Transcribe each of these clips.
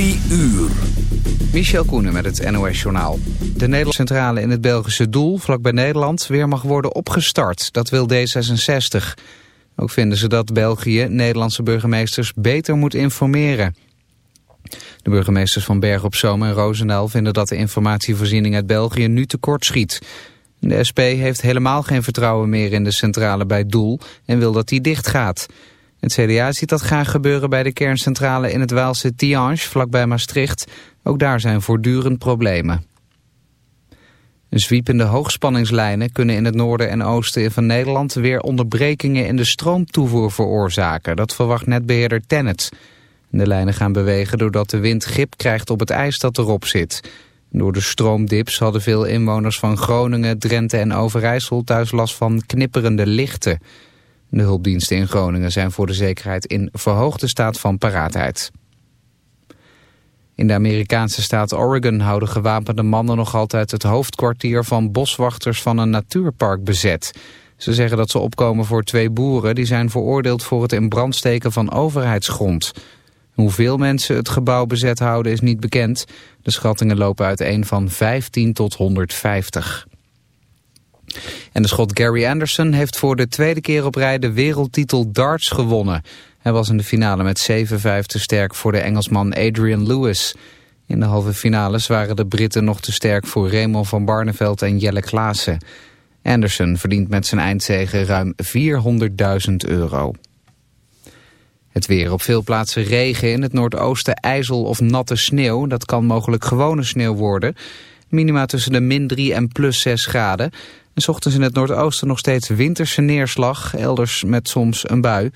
Uur. Michel Koenen met het NOS-journaal. De Nederlandse centrale in het Belgische Doel, vlakbij Nederland, weer mag worden opgestart. Dat wil D66. Ook vinden ze dat België Nederlandse burgemeesters beter moet informeren. De burgemeesters van Berg op Zoom en Roosendaal vinden dat de informatievoorziening uit België nu tekort schiet. De SP heeft helemaal geen vertrouwen meer in de centrale bij Doel en wil dat die dicht gaat. Het CDA ziet dat graag gebeuren bij de kerncentrale in het Waalse Tiange, vlakbij Maastricht. Ook daar zijn voortdurend problemen. Zwiepende hoogspanningslijnen kunnen in het noorden en oosten van Nederland weer onderbrekingen in de stroomtoevoer veroorzaken. Dat verwacht netbeheerder Tennet. De lijnen gaan bewegen doordat de wind grip krijgt op het ijs dat erop zit. Door de stroomdips hadden veel inwoners van Groningen, Drenthe en Overijssel thuis last van knipperende lichten. De hulpdiensten in Groningen zijn voor de zekerheid in verhoogde staat van paraatheid. In de Amerikaanse staat Oregon houden gewapende mannen nog altijd het hoofdkwartier van boswachters van een natuurpark bezet. Ze zeggen dat ze opkomen voor twee boeren die zijn veroordeeld voor het in brand steken van overheidsgrond. Hoeveel mensen het gebouw bezet houden is niet bekend. De schattingen lopen uiteen van 15 tot 150. En de schot Gary Anderson heeft voor de tweede keer op rij de wereldtitel darts gewonnen. Hij was in de finale met 7-5 te sterk voor de Engelsman Adrian Lewis. In de halve finales waren de Britten nog te sterk voor Raymond van Barneveld en Jelle Klaassen. Anderson verdient met zijn eindzege ruim 400.000 euro. Het weer op veel plaatsen regen, in het noordoosten ijzel of natte sneeuw. Dat kan mogelijk gewone sneeuw worden. Minima tussen de min 3 en plus 6 graden. En ochtends in het noordoosten nog steeds winterse neerslag, elders met soms een bui.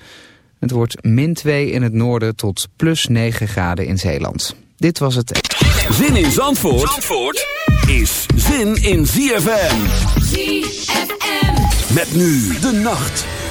Het wordt min 2 in het noorden tot plus 9 graden in Zeeland. Dit was het... Zin in Zandvoort, Zandvoort is zin in ZFM. ZFM. Met nu de nacht.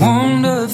Wonder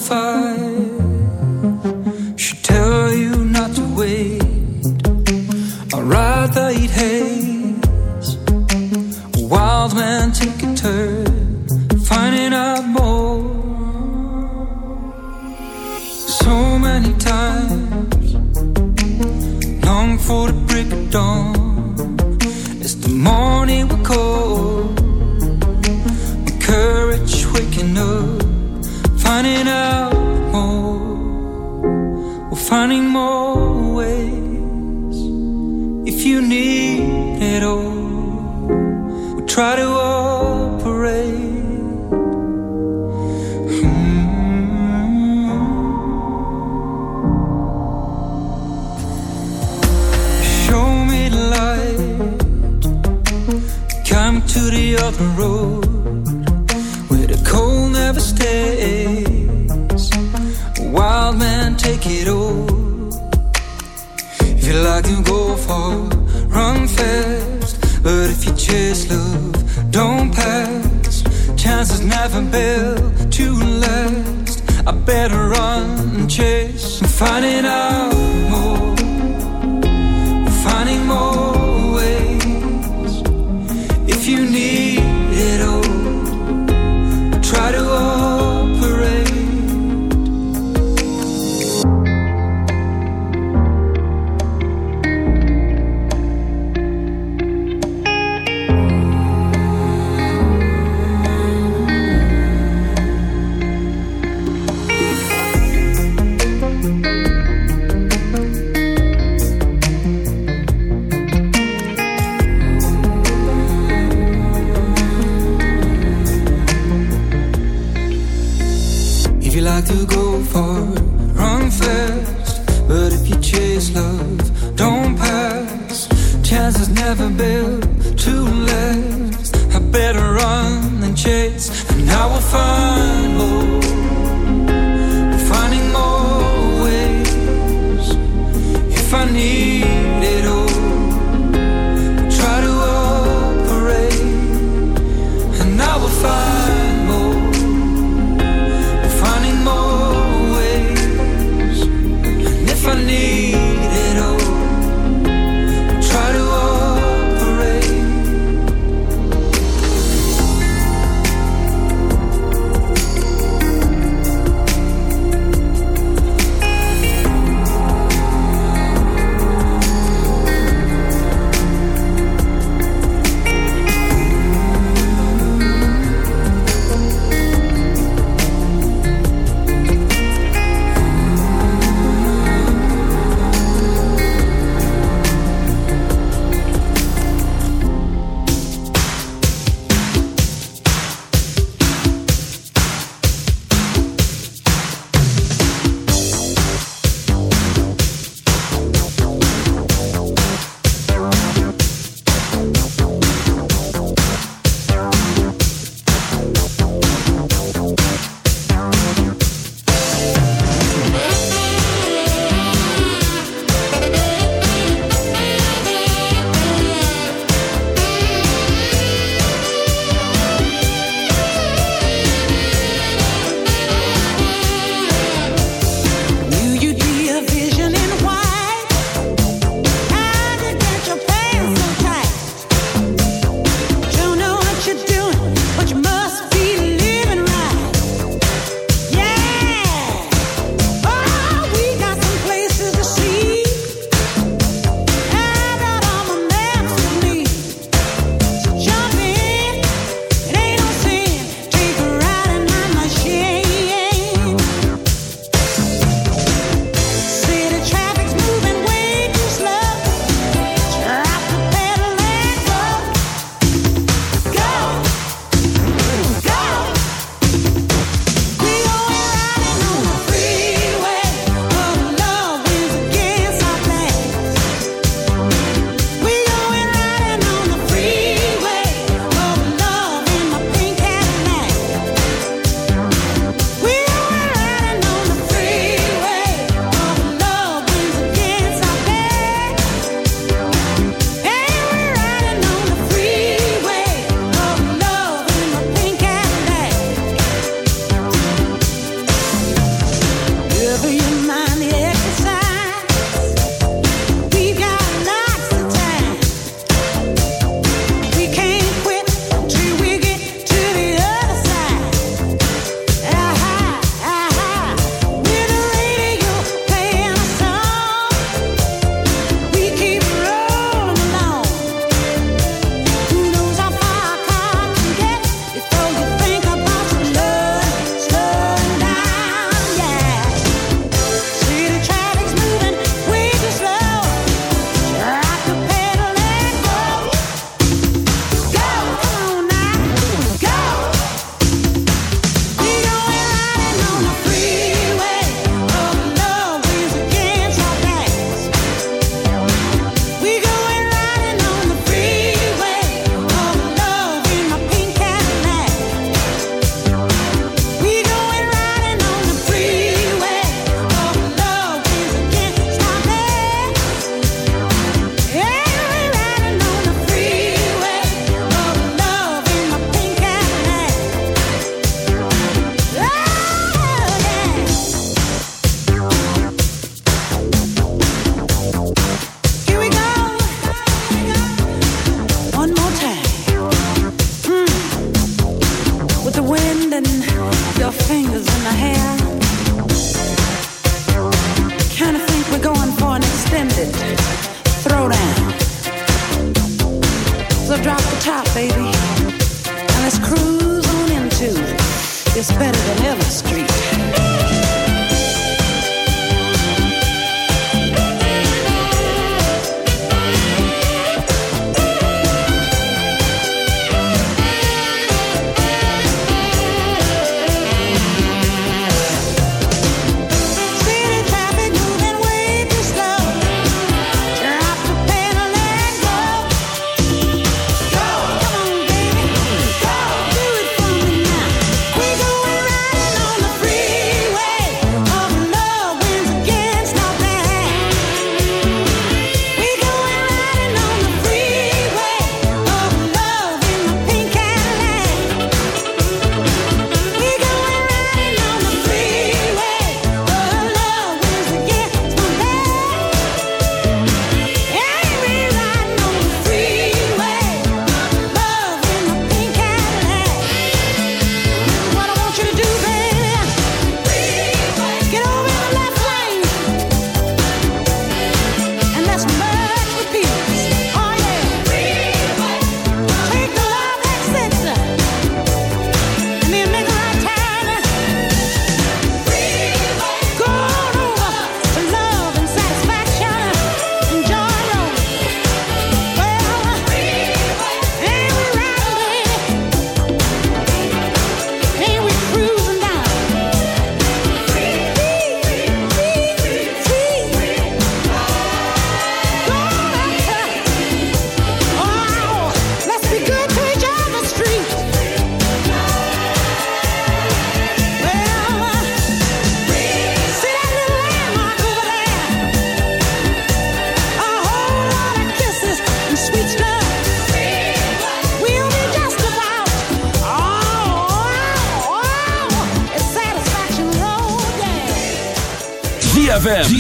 to go far,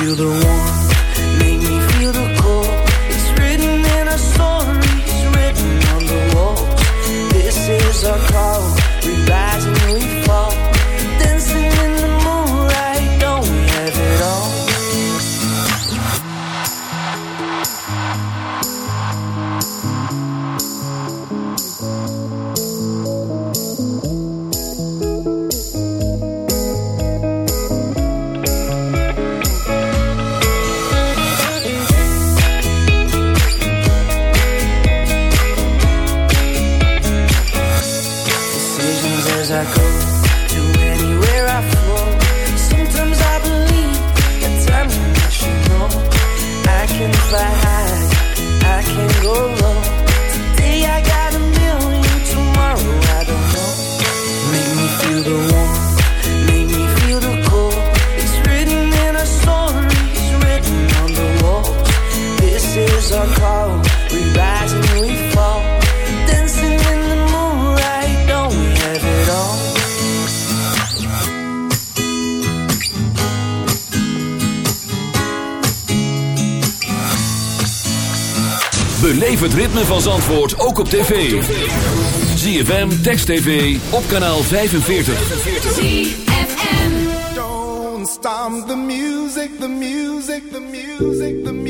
feel the warmth ritme van Zandvoort ook op tv. ZFM, Text TV, op kanaal 45. Don't stop the music, the music, the music, the music.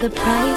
the price.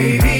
baby.